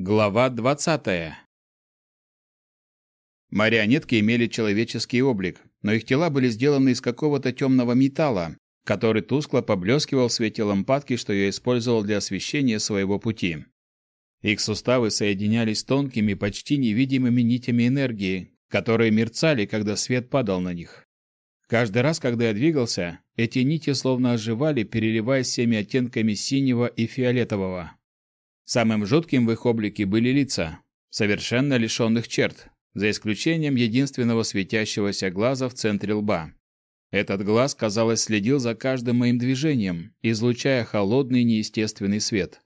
Глава 20. Марионетки имели человеческий облик, но их тела были сделаны из какого-то темного металла, который тускло поблескивал в свете лампадки, что я использовал для освещения своего пути. Их суставы соединялись тонкими, почти невидимыми нитями энергии, которые мерцали, когда свет падал на них. Каждый раз, когда я двигался, эти нити словно оживали, переливаясь всеми оттенками синего и фиолетового. Самым жутким в их облике были лица, совершенно лишенных черт, за исключением единственного светящегося глаза в центре лба. Этот глаз, казалось, следил за каждым моим движением, излучая холодный неестественный свет.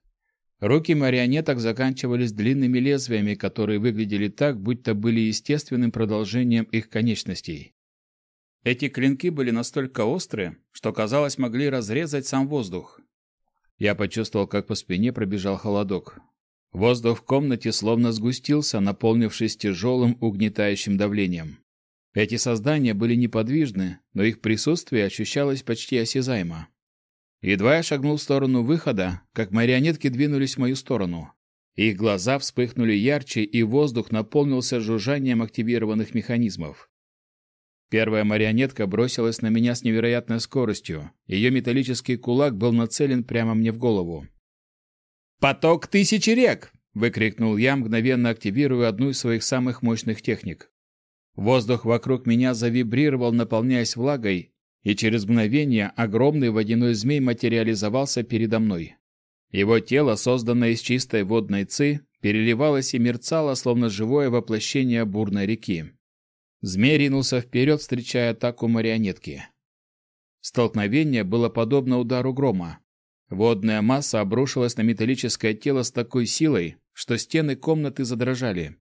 Руки марионеток заканчивались длинными лезвиями, которые выглядели так, будто были естественным продолжением их конечностей. Эти клинки были настолько острые, что, казалось, могли разрезать сам воздух. Я почувствовал, как по спине пробежал холодок. Воздух в комнате словно сгустился, наполнившись тяжелым угнетающим давлением. Эти создания были неподвижны, но их присутствие ощущалось почти осязаемо. Едва я шагнул в сторону выхода, как марионетки двинулись в мою сторону. Их глаза вспыхнули ярче, и воздух наполнился жужжанием активированных механизмов. Первая марионетка бросилась на меня с невероятной скоростью. Ее металлический кулак был нацелен прямо мне в голову. «Поток тысячи рек!» — выкрикнул я, мгновенно активируя одну из своих самых мощных техник. Воздух вокруг меня завибрировал, наполняясь влагой, и через мгновение огромный водяной змей материализовался передо мной. Его тело, созданное из чистой водной ци, переливалось и мерцало, словно живое воплощение бурной реки. Змей ринулся вперед, встречая атаку марионетки. Столкновение было подобно удару грома. Водная масса обрушилась на металлическое тело с такой силой, что стены комнаты задрожали.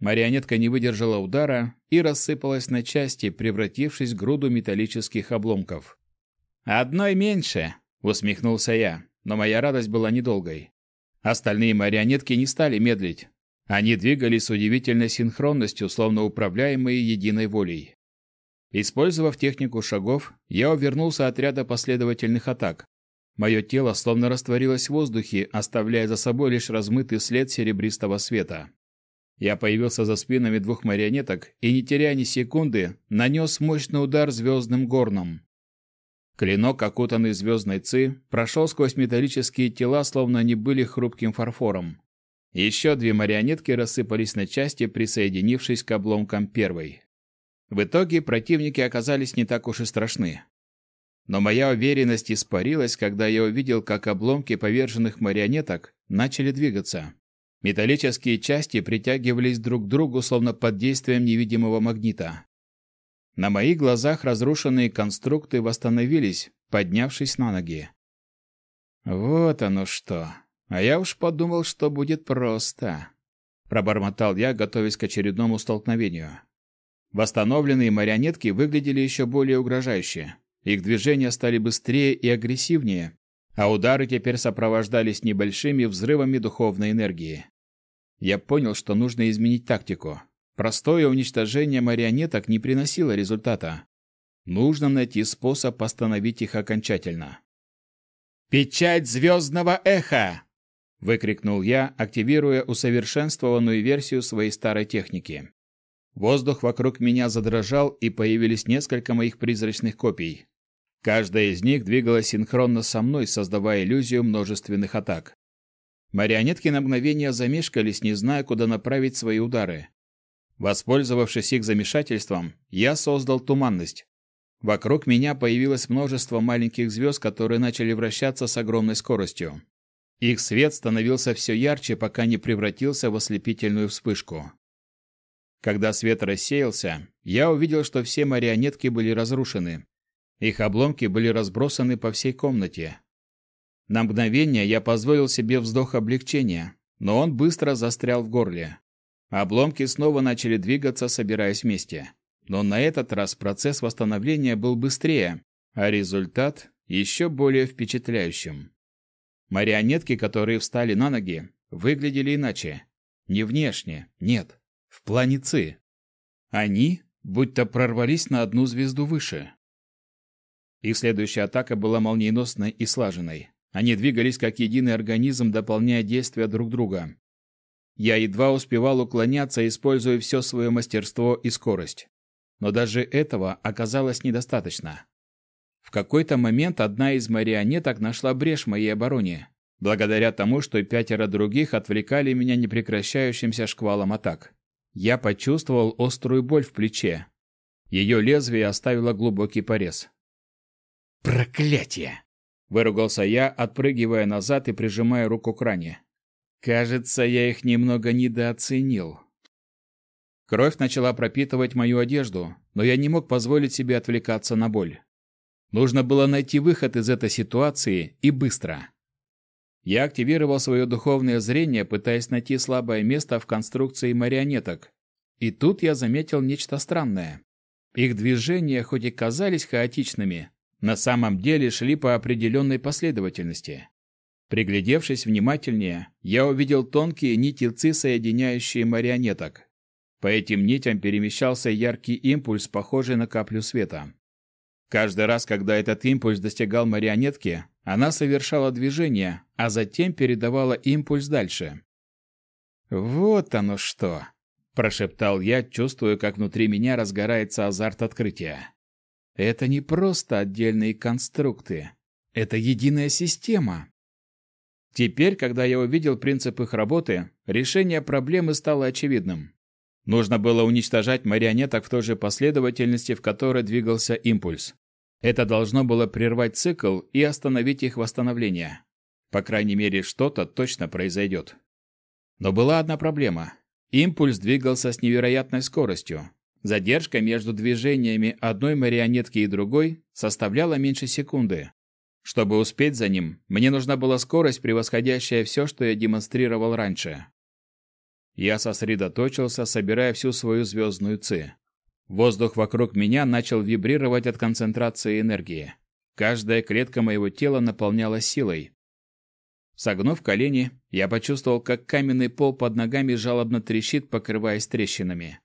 Марионетка не выдержала удара и рассыпалась на части, превратившись в груду металлических обломков. «Одной меньше!» — усмехнулся я, но моя радость была недолгой. Остальные марионетки не стали медлить. Они двигались с удивительной синхронностью, словно управляемые единой волей. Использовав технику шагов, я увернулся от ряда последовательных атак. Мое тело словно растворилось в воздухе, оставляя за собой лишь размытый след серебристого света. Я появился за спинами двух марионеток и, не теряя ни секунды, нанес мощный удар звездным горном. Клинок, окутанный звездной ци, прошел сквозь металлические тела, словно они были хрупким фарфором. Еще две марионетки рассыпались на части, присоединившись к обломкам первой. В итоге противники оказались не так уж и страшны. Но моя уверенность испарилась, когда я увидел, как обломки поверженных марионеток начали двигаться. Металлические части притягивались друг к другу, словно под действием невидимого магнита. На моих глазах разрушенные конструкты восстановились, поднявшись на ноги. Вот оно что. А я уж подумал, что будет просто. Пробормотал я, готовясь к очередному столкновению. Восстановленные марионетки выглядели еще более угрожающе. Их движения стали быстрее и агрессивнее, а удары теперь сопровождались небольшими взрывами духовной энергии. Я понял, что нужно изменить тактику. Простое уничтожение марионеток не приносило результата. Нужно найти способ остановить их окончательно. «Печать звездного эха!» Выкрикнул я, активируя усовершенствованную версию своей старой техники. Воздух вокруг меня задрожал, и появились несколько моих призрачных копий. Каждая из них двигалась синхронно со мной, создавая иллюзию множественных атак. Марионетки на мгновение замешкались, не зная, куда направить свои удары. Воспользовавшись их замешательством, я создал туманность. Вокруг меня появилось множество маленьких звезд, которые начали вращаться с огромной скоростью. Их свет становился все ярче, пока не превратился в ослепительную вспышку. Когда свет рассеялся, я увидел, что все марионетки были разрушены. Их обломки были разбросаны по всей комнате. На мгновение я позволил себе вздох облегчения, но он быстро застрял в горле. Обломки снова начали двигаться, собираясь вместе. Но на этот раз процесс восстановления был быстрее, а результат еще более впечатляющим. Марионетки, которые встали на ноги, выглядели иначе. Не внешне, нет, в плане. Они будто прорвались на одну звезду выше. Их следующая атака была молниеносной и слаженной. Они двигались как единый организм, дополняя действия друг друга. Я едва успевал уклоняться, используя все свое мастерство и скорость. Но даже этого оказалось недостаточно. В какой-то момент одна из марионеток нашла брешь в моей обороне, благодаря тому, что пятеро других отвлекали меня непрекращающимся шквалом атак. Я почувствовал острую боль в плече. Ее лезвие оставило глубокий порез. «Проклятие!» – выругался я, отпрыгивая назад и прижимая руку к ране. «Кажется, я их немного недооценил». Кровь начала пропитывать мою одежду, но я не мог позволить себе отвлекаться на боль. Нужно было найти выход из этой ситуации и быстро. Я активировал свое духовное зрение, пытаясь найти слабое место в конструкции марионеток. И тут я заметил нечто странное. Их движения, хоть и казались хаотичными, на самом деле шли по определенной последовательности. Приглядевшись внимательнее, я увидел тонкие нити соединяющие марионеток. По этим нитям перемещался яркий импульс, похожий на каплю света. Каждый раз, когда этот импульс достигал марионетки, она совершала движение, а затем передавала импульс дальше. «Вот оно что!» – прошептал я, чувствуя, как внутри меня разгорается азарт открытия. «Это не просто отдельные конструкты. Это единая система». Теперь, когда я увидел принцип их работы, решение проблемы стало очевидным. Нужно было уничтожать марионеток в той же последовательности, в которой двигался импульс. Это должно было прервать цикл и остановить их восстановление. По крайней мере, что-то точно произойдет. Но была одна проблема. Импульс двигался с невероятной скоростью. Задержка между движениями одной марионетки и другой составляла меньше секунды. Чтобы успеть за ним, мне нужна была скорость, превосходящая все, что я демонстрировал раньше. Я сосредоточился, собирая всю свою звездную ци. Воздух вокруг меня начал вибрировать от концентрации энергии. Каждая клетка моего тела наполнялась силой. Согнув колени, я почувствовал, как каменный пол под ногами жалобно трещит, покрываясь трещинами.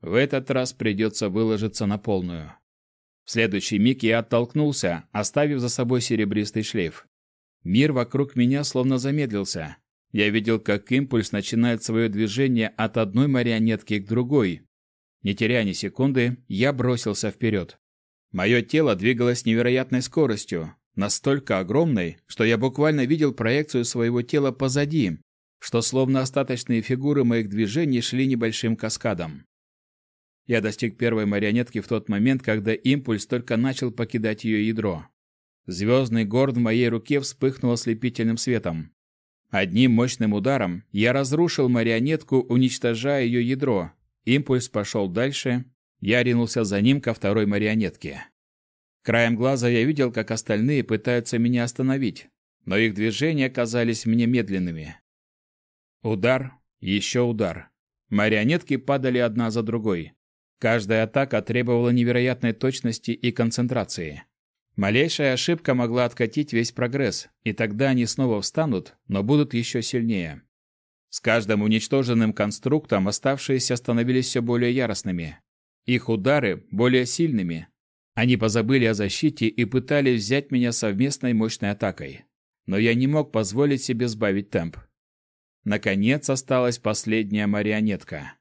В этот раз придется выложиться на полную. В следующий миг я оттолкнулся, оставив за собой серебристый шлейф. Мир вокруг меня словно замедлился. Я видел, как импульс начинает свое движение от одной марионетки к другой. Не теряя ни секунды, я бросился вперед. Мое тело двигалось невероятной скоростью, настолько огромной, что я буквально видел проекцию своего тела позади, что словно остаточные фигуры моих движений шли небольшим каскадом. Я достиг первой марионетки в тот момент, когда импульс только начал покидать ее ядро. Звездный горд в моей руке вспыхнул ослепительным светом. Одним мощным ударом я разрушил марионетку, уничтожая ее ядро. Импульс пошел дальше. Я ринулся за ним ко второй марионетке. Краем глаза я видел, как остальные пытаются меня остановить, но их движения казались мне медленными. Удар, еще удар. Марионетки падали одна за другой. Каждая атака требовала невероятной точности и концентрации. Малейшая ошибка могла откатить весь прогресс, и тогда они снова встанут, но будут еще сильнее. С каждым уничтоженным конструктом оставшиеся становились все более яростными. Их удары более сильными. Они позабыли о защите и пытались взять меня совместной мощной атакой. Но я не мог позволить себе сбавить темп. Наконец осталась последняя марионетка.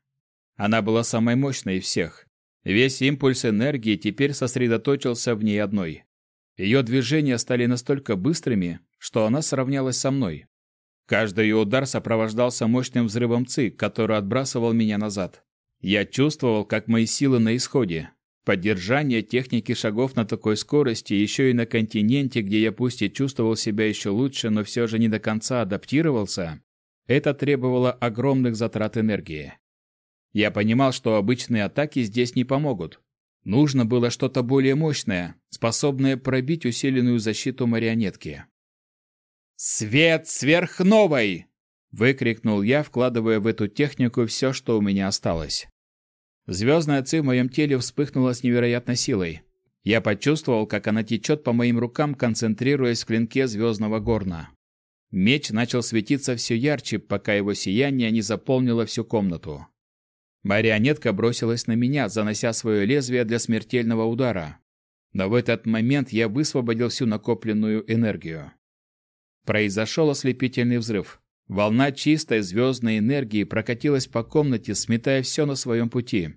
Она была самой мощной из всех. Весь импульс энергии теперь сосредоточился в ней одной. Ее движения стали настолько быстрыми, что она сравнялась со мной. Каждый ее удар сопровождался мощным взрывом ЦИ, который отбрасывал меня назад. Я чувствовал, как мои силы на исходе. Поддержание техники шагов на такой скорости еще и на континенте, где я пусть и чувствовал себя еще лучше, но все же не до конца адаптировался, это требовало огромных затрат энергии. Я понимал, что обычные атаки здесь не помогут, Нужно было что-то более мощное, способное пробить усиленную защиту марионетки. «Свет сверхновой!» — выкрикнул я, вкладывая в эту технику все, что у меня осталось. Звездная ци в моем теле вспыхнула с невероятной силой. Я почувствовал, как она течет по моим рукам, концентрируясь в клинке звездного горна. Меч начал светиться все ярче, пока его сияние не заполнило всю комнату. Марионетка бросилась на меня, занося свое лезвие для смертельного удара. Но в этот момент я высвободил всю накопленную энергию. Произошел ослепительный взрыв. Волна чистой звездной энергии прокатилась по комнате, сметая все на своем пути.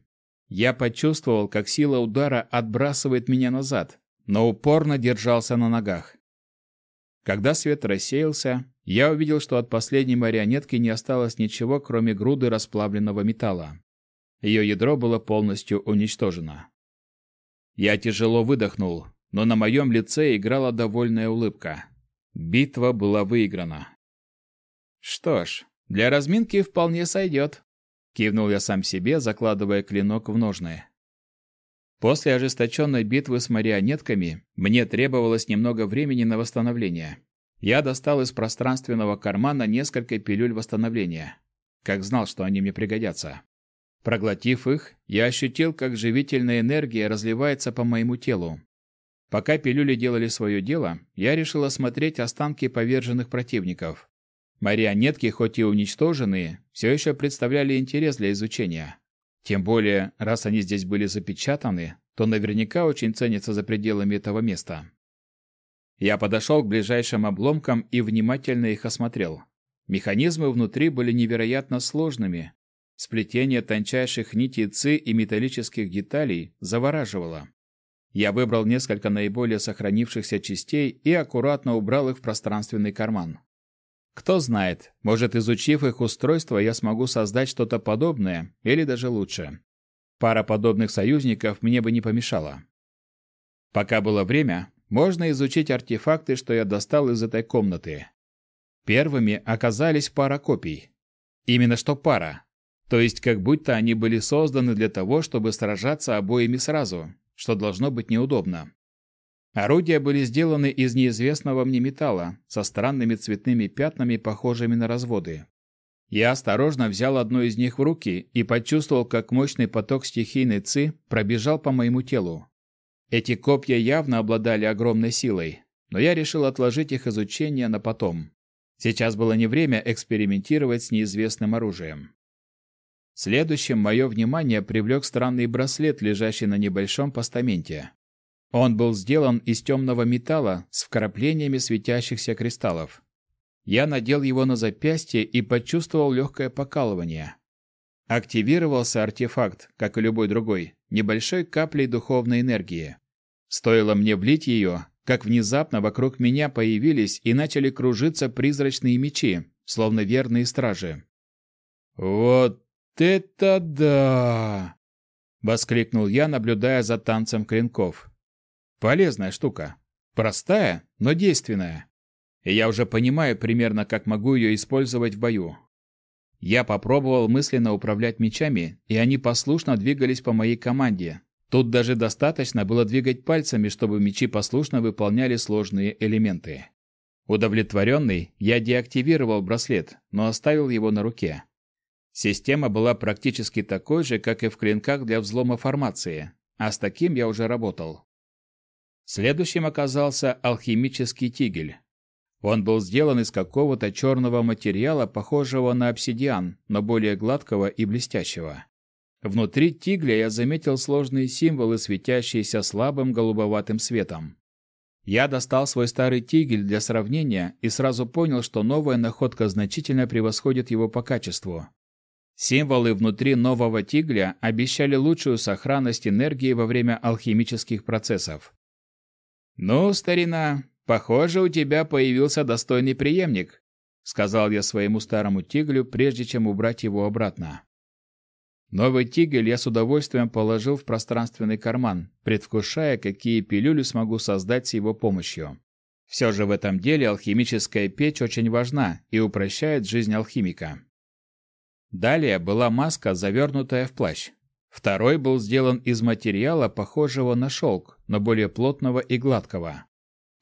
Я почувствовал, как сила удара отбрасывает меня назад, но упорно держался на ногах. Когда свет рассеялся, я увидел, что от последней марионетки не осталось ничего, кроме груды расплавленного металла. Ее ядро было полностью уничтожено. Я тяжело выдохнул, но на моем лице играла довольная улыбка. Битва была выиграна. Что ж, для разминки вполне сойдет, кивнул я сам себе, закладывая клинок в ножны. После ожесточенной битвы с марионетками мне требовалось немного времени на восстановление. Я достал из пространственного кармана несколько пилюль восстановления, как знал, что они мне пригодятся. Проглотив их, я ощутил, как живительная энергия разливается по моему телу. Пока пилюли делали свое дело, я решил осмотреть останки поверженных противников. Марионетки, хоть и уничтоженные, все еще представляли интерес для изучения. Тем более, раз они здесь были запечатаны, то наверняка очень ценятся за пределами этого места. Я подошел к ближайшим обломкам и внимательно их осмотрел. Механизмы внутри были невероятно сложными. Сплетение тончайших нитей ци и металлических деталей завораживало. Я выбрал несколько наиболее сохранившихся частей и аккуратно убрал их в пространственный карман. Кто знает, может, изучив их устройство, я смогу создать что-то подобное или даже лучше. Пара подобных союзников мне бы не помешала. Пока было время, можно изучить артефакты, что я достал из этой комнаты. Первыми оказались пара копий. Именно что пара. То есть как будто они были созданы для того, чтобы сражаться обоими сразу, что должно быть неудобно. Орудия были сделаны из неизвестного мне металла, со странными цветными пятнами, похожими на разводы. Я осторожно взял одно из них в руки и почувствовал, как мощный поток стихийной ци пробежал по моему телу. Эти копья явно обладали огромной силой, но я решил отложить их изучение на потом. Сейчас было не время экспериментировать с неизвестным оружием. Следующим мое внимание привлек странный браслет, лежащий на небольшом постаменте. Он был сделан из темного металла с вкраплениями светящихся кристаллов. Я надел его на запястье и почувствовал легкое покалывание. Активировался артефакт, как и любой другой, небольшой каплей духовной энергии. Стоило мне влить ее, как внезапно вокруг меня появились и начали кружиться призрачные мечи, словно верные стражи. «Вот это да!» — воскликнул я, наблюдая за танцем клинков. Полезная штука. Простая, но действенная. И я уже понимаю примерно, как могу ее использовать в бою. Я попробовал мысленно управлять мечами, и они послушно двигались по моей команде. Тут даже достаточно было двигать пальцами, чтобы мечи послушно выполняли сложные элементы. Удовлетворенный, я деактивировал браслет, но оставил его на руке. Система была практически такой же, как и в клинках для взлома формации, а с таким я уже работал. Следующим оказался алхимический тигель. Он был сделан из какого-то черного материала, похожего на обсидиан, но более гладкого и блестящего. Внутри тигля я заметил сложные символы, светящиеся слабым голубоватым светом. Я достал свой старый тигель для сравнения и сразу понял, что новая находка значительно превосходит его по качеству. Символы внутри нового тигля обещали лучшую сохранность энергии во время алхимических процессов. «Ну, старина, похоже, у тебя появился достойный преемник», сказал я своему старому тиглю, прежде чем убрать его обратно. Новый тигель я с удовольствием положил в пространственный карман, предвкушая, какие пилюли смогу создать с его помощью. Все же в этом деле алхимическая печь очень важна и упрощает жизнь алхимика. Далее была маска, завернутая в плащ. Второй был сделан из материала, похожего на шелк, но более плотного и гладкого.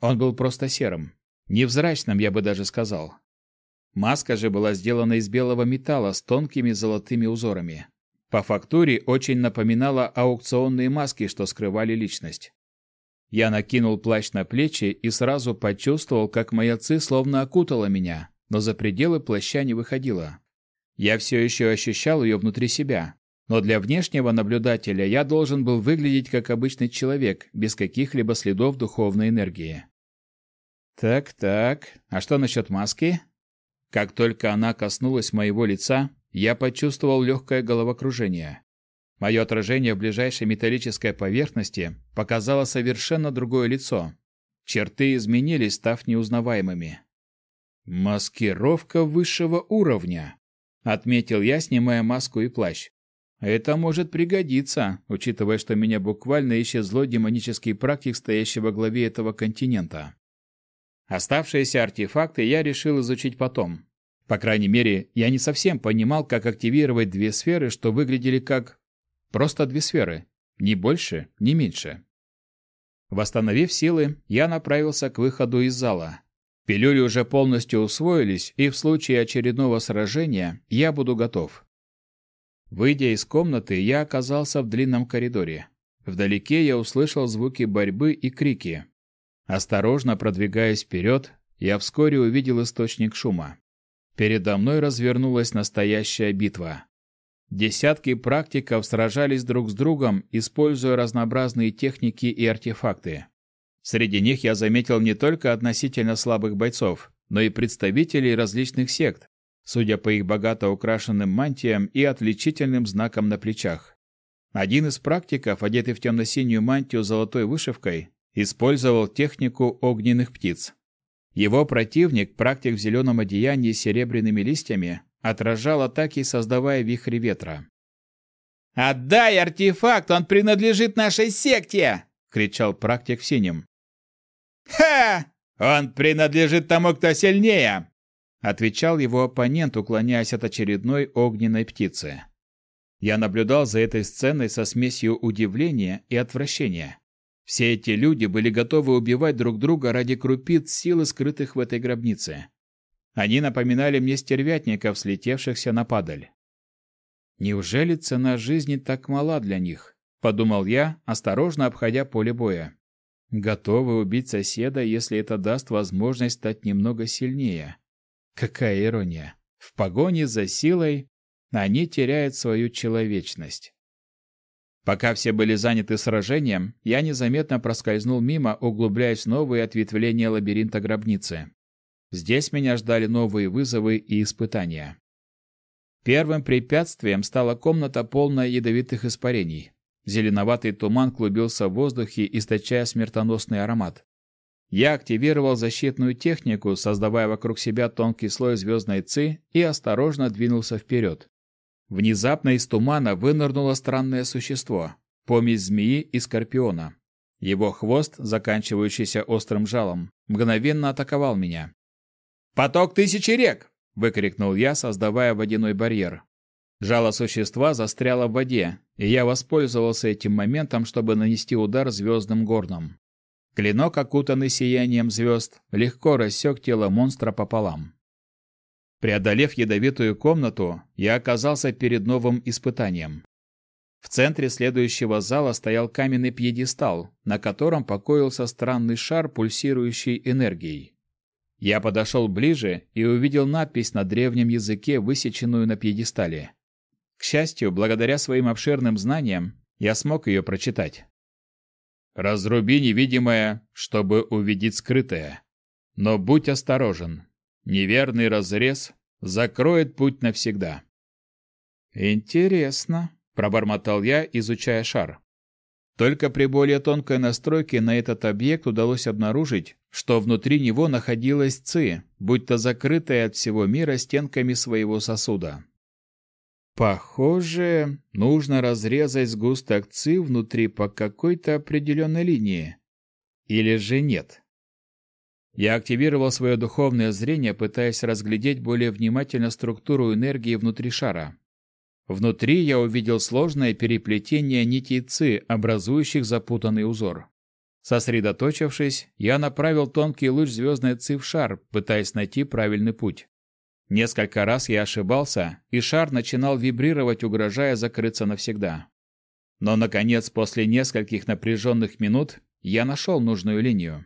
Он был просто серым. Невзрачным, я бы даже сказал. Маска же была сделана из белого металла с тонкими золотыми узорами. По фактуре очень напоминала аукционные маски, что скрывали личность. Я накинул плащ на плечи и сразу почувствовал, как моя ци словно окутала меня, но за пределы плаща не выходила. Я все еще ощущал ее внутри себя, но для внешнего наблюдателя я должен был выглядеть как обычный человек, без каких-либо следов духовной энергии. Так-так, а что насчет маски? Как только она коснулась моего лица, я почувствовал легкое головокружение. Мое отражение в ближайшей металлической поверхности показало совершенно другое лицо. Черты изменились, став неузнаваемыми. «Маскировка высшего уровня», — отметил я, снимая маску и плащ. «Это может пригодиться, учитывая, что меня буквально ищет злой демонический практик, стоящий во главе этого континента». Оставшиеся артефакты я решил изучить потом. По крайней мере, я не совсем понимал, как активировать две сферы, что выглядели как Просто две сферы. Ни больше, ни меньше. Восстановив силы, я направился к выходу из зала. Пилюли уже полностью усвоились, и в случае очередного сражения я буду готов. Выйдя из комнаты, я оказался в длинном коридоре. Вдалеке я услышал звуки борьбы и крики. Осторожно продвигаясь вперед, я вскоре увидел источник шума. Передо мной развернулась настоящая битва. Десятки практиков сражались друг с другом, используя разнообразные техники и артефакты. Среди них я заметил не только относительно слабых бойцов, но и представителей различных сект, судя по их богато украшенным мантиям и отличительным знакам на плечах. Один из практиков, одетый в темно-синюю мантию с золотой вышивкой, использовал технику огненных птиц. Его противник, практик в зеленом одеянии с серебряными листьями, отражал атаки, создавая вихри ветра. «Отдай артефакт, он принадлежит нашей секте!» — кричал практик в синем. «Ха! Он принадлежит тому, кто сильнее!» — отвечал его оппонент, уклоняясь от очередной огненной птицы. Я наблюдал за этой сценой со смесью удивления и отвращения. Все эти люди были готовы убивать друг друга ради крупиц силы, скрытых в этой гробнице. Они напоминали мне стервятников, слетевшихся на падаль. Неужели цена жизни так мала для них? подумал я, осторожно обходя поле боя. Готовы убить соседа, если это даст возможность стать немного сильнее. Какая ирония. В погоне за силой они теряют свою человечность. Пока все были заняты сражением, я незаметно проскользнул мимо, углубляясь в новые ответвления лабиринта гробницы. Здесь меня ждали новые вызовы и испытания. Первым препятствием стала комната полная ядовитых испарений. Зеленоватый туман клубился в воздухе, источая смертоносный аромат. Я активировал защитную технику, создавая вокруг себя тонкий слой звездной ци, и осторожно двинулся вперед. Внезапно из тумана вынырнуло странное существо – помесь змеи и скорпиона. Его хвост, заканчивающийся острым жалом, мгновенно атаковал меня. «Поток тысячи рек!» — выкрикнул я, создавая водяной барьер. Жало существа застряло в воде, и я воспользовался этим моментом, чтобы нанести удар звездным горном. Клинок, окутанный сиянием звезд, легко рассек тело монстра пополам. Преодолев ядовитую комнату, я оказался перед новым испытанием. В центре следующего зала стоял каменный пьедестал, на котором покоился странный шар, пульсирующий энергией. Я подошел ближе и увидел надпись на древнем языке, высеченную на пьедестале. К счастью, благодаря своим обширным знаниям, я смог ее прочитать. «Разруби невидимое, чтобы увидеть скрытое. Но будь осторожен. Неверный разрез закроет путь навсегда». «Интересно», — пробормотал я, изучая шар. Только при более тонкой настройке на этот объект удалось обнаружить, что внутри него находилась ци, будто закрытая от всего мира стенками своего сосуда. Похоже, нужно разрезать сгусток ци внутри по какой-то определенной линии. Или же нет? Я активировал свое духовное зрение, пытаясь разглядеть более внимательно структуру энергии внутри шара. Внутри я увидел сложное переплетение нитей ци, образующих запутанный узор. Сосредоточившись, я направил тонкий луч звездной ци в шар, пытаясь найти правильный путь. Несколько раз я ошибался, и шар начинал вибрировать, угрожая закрыться навсегда. Но, наконец, после нескольких напряженных минут, я нашел нужную линию.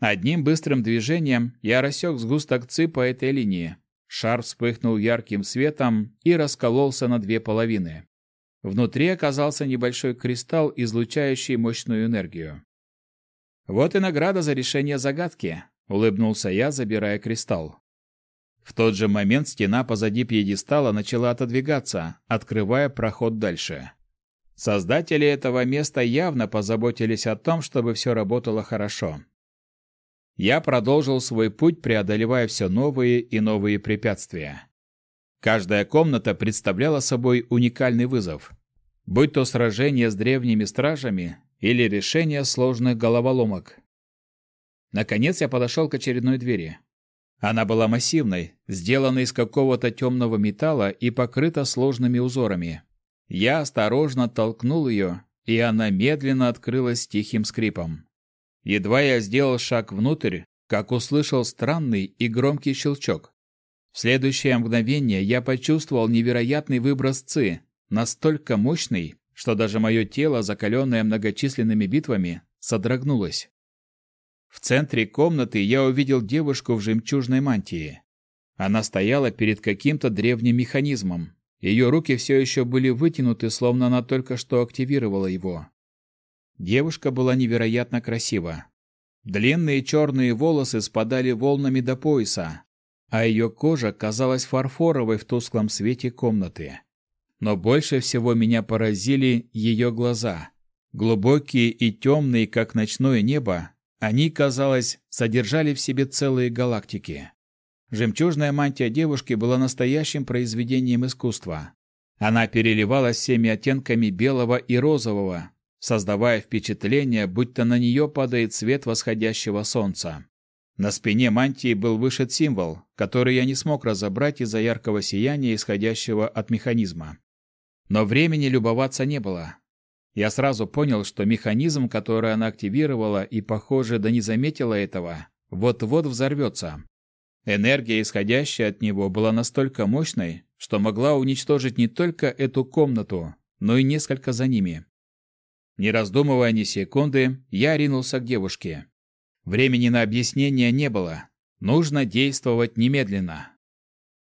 Одним быстрым движением я рассек сгусток ци по этой линии, Шар вспыхнул ярким светом и раскололся на две половины. Внутри оказался небольшой кристалл, излучающий мощную энергию. «Вот и награда за решение загадки», — улыбнулся я, забирая кристалл. В тот же момент стена позади пьедестала начала отодвигаться, открывая проход дальше. Создатели этого места явно позаботились о том, чтобы все работало хорошо. Я продолжил свой путь, преодолевая все новые и новые препятствия. Каждая комната представляла собой уникальный вызов. Будь то сражение с древними стражами или решение сложных головоломок. Наконец я подошел к очередной двери. Она была массивной, сделана из какого-то темного металла и покрыта сложными узорами. Я осторожно толкнул ее, и она медленно открылась тихим скрипом. Едва я сделал шаг внутрь, как услышал странный и громкий щелчок. В следующее мгновение я почувствовал невероятный выброс ци, настолько мощный, что даже мое тело, закаленное многочисленными битвами, содрогнулось. В центре комнаты я увидел девушку в жемчужной мантии. Она стояла перед каким-то древним механизмом. Ее руки все еще были вытянуты, словно она только что активировала его. Девушка была невероятно красива. Длинные черные волосы спадали волнами до пояса, а ее кожа казалась фарфоровой в тусклом свете комнаты. Но больше всего меня поразили ее глаза. Глубокие и темные, как ночное небо, они, казалось, содержали в себе целые галактики. Жемчужная мантия девушки была настоящим произведением искусства. Она переливалась всеми оттенками белого и розового, создавая впечатление, будто на нее падает свет восходящего солнца. На спине мантии был вышит символ, который я не смог разобрать из-за яркого сияния, исходящего от механизма. Но времени любоваться не было. Я сразу понял, что механизм, который она активировала и, похоже, да не заметила этого, вот-вот взорвется. Энергия, исходящая от него, была настолько мощной, что могла уничтожить не только эту комнату, но и несколько за ними. Не раздумывая ни секунды, я ринулся к девушке. Времени на объяснение не было. Нужно действовать немедленно.